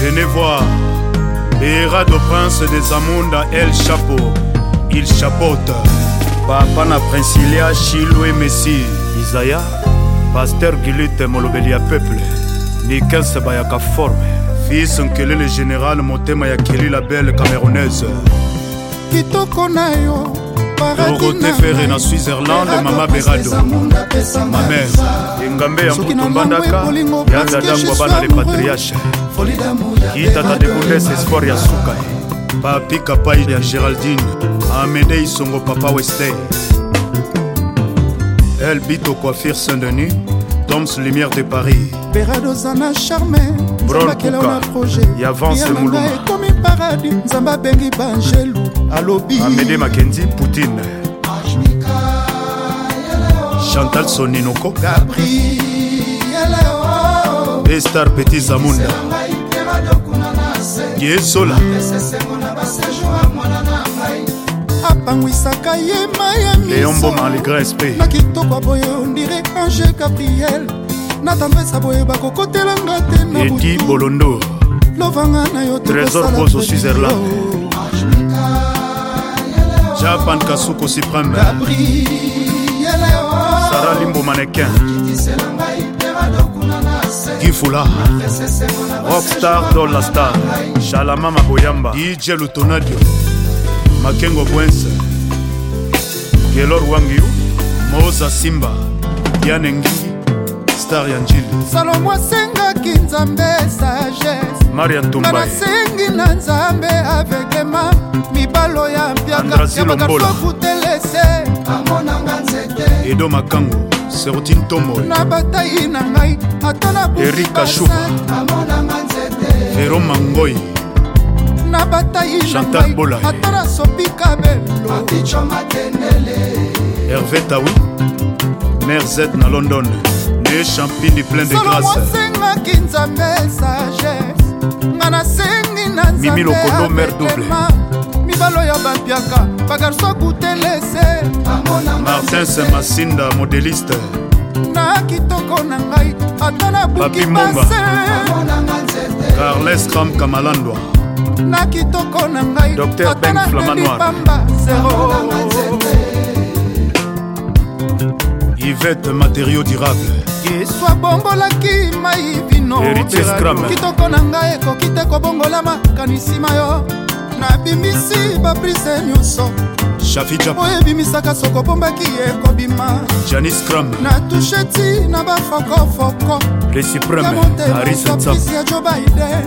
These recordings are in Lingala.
Venez voir Erado prince des Amunda El Chapo Il chapote Papa na Princilia Chilwe Messi Isaiah Pasteur Gilite Molobeli ya peuple Nikelse bayaka forme Fils Nkelele général motema ya Kelly la belle camerounaise Kitoko na yo dorote fere na switzerland mama berado mamer engambe ya mbutu mbandaka ya dadangwa bana le patriarche kitata dekundes espoir ya suka papi kapai ya géraldine amede isongo papa westel el bito coiffure saint-denis Tom's Lumière de Paris beradozana charme nzambakelao na projet yavance muluma ekomi paradis nzambe abengi bangelu alobi amede makenzi poutine chantal soninoko estar petit zamunda yesola apangwisaka ye mayamisonagrece mpe na kitoko boye ondire ange gabriel natambesa boye bakokotelanga te na edi bolondo lovanga na yo trésor bozo switzerland japan kasuku supreme sara limbo manekin gifula rockstar dola star shalama maboyamba dj lutonadio makengo bwense gelor wangiu moza simba diane ngingi star ya njili salomo asengaki nzambe sagesse maria tumbai nasengi na nzambe nancy lombola edo makango serotine tomoy na batai na ngai ata na erika shuka vero mangoi na batai chantal bola ata na sopi kabelo herve tawi mare z na london ne champine plein de grâceosengaki nzambe sagesse nga nasengi na mimi lokondo mare double mibalo ya bampiaka bagarso kutelese martin semasinda modeliste na kitoko na ngai ata na buki pase carles ram kamalandwa na kitoko na ngai dr ben flamanwipamba zero ivete materio durable keswa bombolaki mai vino kitoko na ngai ekoki te kobongolama kanisima yo nabimisi baprise nyonso oyo ebimisaka soko opombaki ye kobima natushe ti na bafokofoko ya motemaopisi ya jo baiden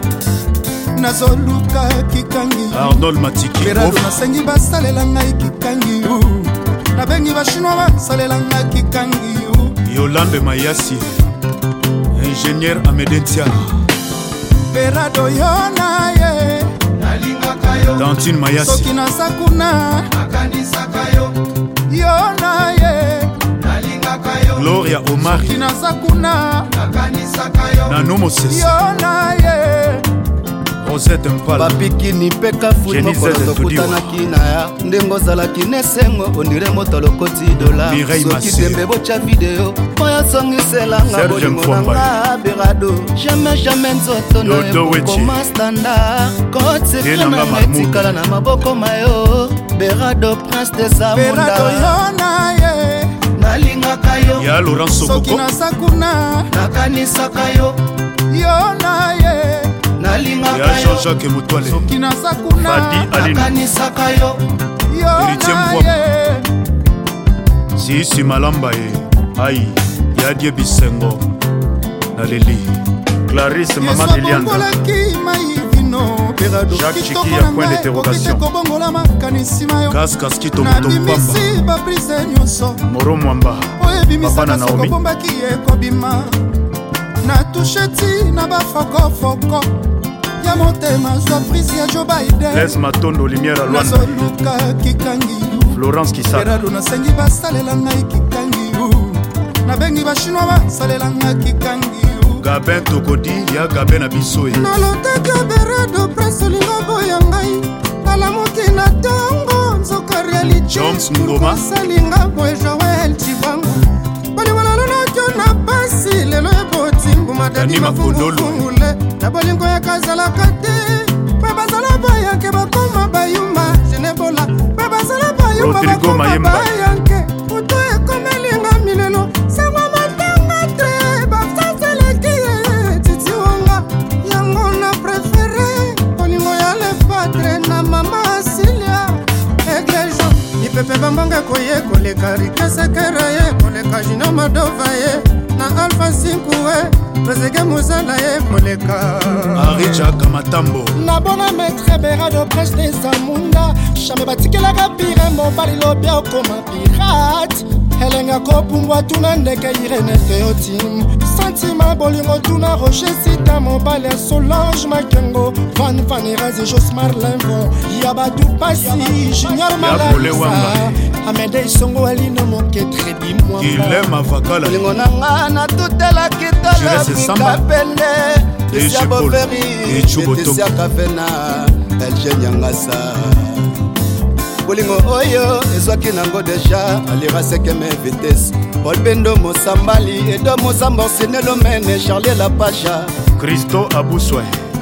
nazoluka kikangiperado nasengi basalela ngai kikangi nabengi bashinois basalela ngai kikangi yolande mayasi ingénieur amedentia perado yo na ye dantine mayasisoki naza kuna nakanisaka yo yo na ye nalingaka yo gloria omari soki naza kuna nakanisaka yo nano mosese yo na ye rosette mpala bapikini mpe kafutmokola tokutanaki na ya ndenge ozalaki nesengo ondire moto alokoti dolarsoki tembe botya video oyo osongiselanga bolingo nanga berado jamai jamai nzoto na ekokoma standard kosekana na etikala na maboko mayo berado prince desamondayona ye nalingaka yo soki naza kuna nakanisaka yo yo na ye nalingaka jean-jacques motwale soki naza kunanakanisaka yo yonaye sisi malamba ye ai yadie bisengo na leli clarise mama deliandaolaki maivino peradokobongola makanisi mayonabimisi baprise nyonso moro mwamba oyebimisaka sokobombaki ye kobima natushe ti na bafokofoko ya motema surprise ya joe bidenmatondo lumière alwanasoluka kikangiu florence kisaerado nasengi basalela ngai kikangiu nabengi bachinois basalela ngai kikangiu gabin tokodi ya gabin na biso ye nalotaki berado prince olinga boya ngai alamuki na ntongo nzoka realijones ngomasalinga boe joel cibango madani mafungulungule na bolingo yakazalaka te mpe bazala bayanke bakoma bayuma genebola mpe bazala bayuma bakoma bayanke moto ekomelinga milelo sango matanga te basaseleki titi wonga yango na prefere bolingo ya lepatre na mama asilia eglejo mipepe bambanga ekoye koleka rikesekera ye koleka jino madova ye na alfa sinkuwe bazeke mosala ye koleka arijaka matambo nabona maître berado prêche de zamunda jamai batikelaka pire mobali lobi okoma pirate elenga kopumbwa tuna ndeke irene teotim santima bolingo tuna roger sita mobali ya solange makengo van vanerasi josmar limvo ya batu pasi junior malalisa amede isongo alino ilema vakala lingo na nga natutelaki talabika pende esia boveri etesia kafena elgen yangasa bolingo oyo ezwaki nango deja alira sekeme vitese polbendo mosambali edo mosamborsinelomene charlie lapacha kristo abuswe